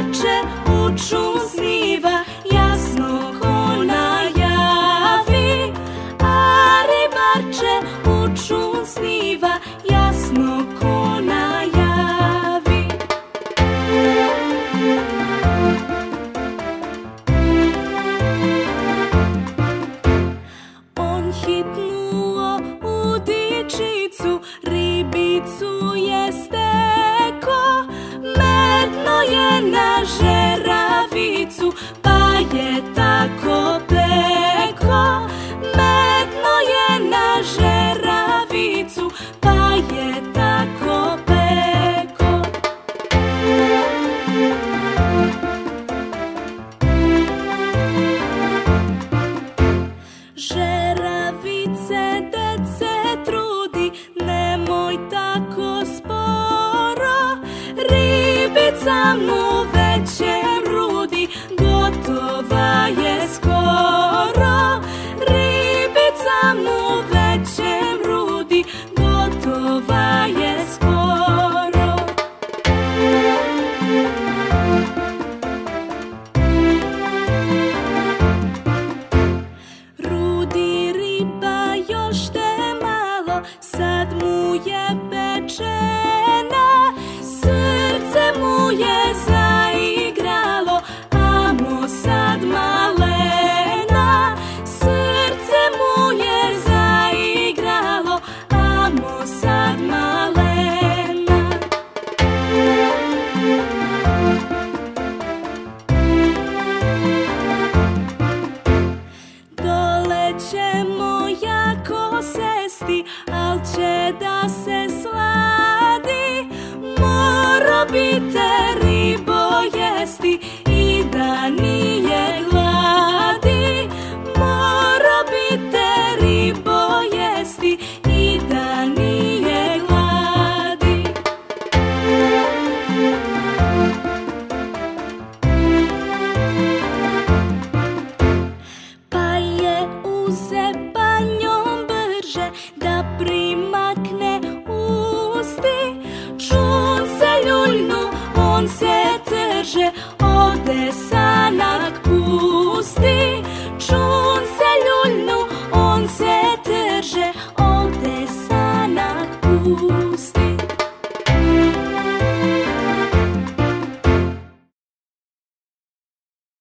ribarče uču sniva jasno ko najavi. A ribarče uču sniva jasno ko Ribica mu veće mrudi, gotova je skoro. Ribica mu veće mrudi, gotova je skoro. Rudi riba još te malo, sad mu je pečena Dole ćemo jako sesti, al će da se sladi. Moro bite trže, ode sanak pusti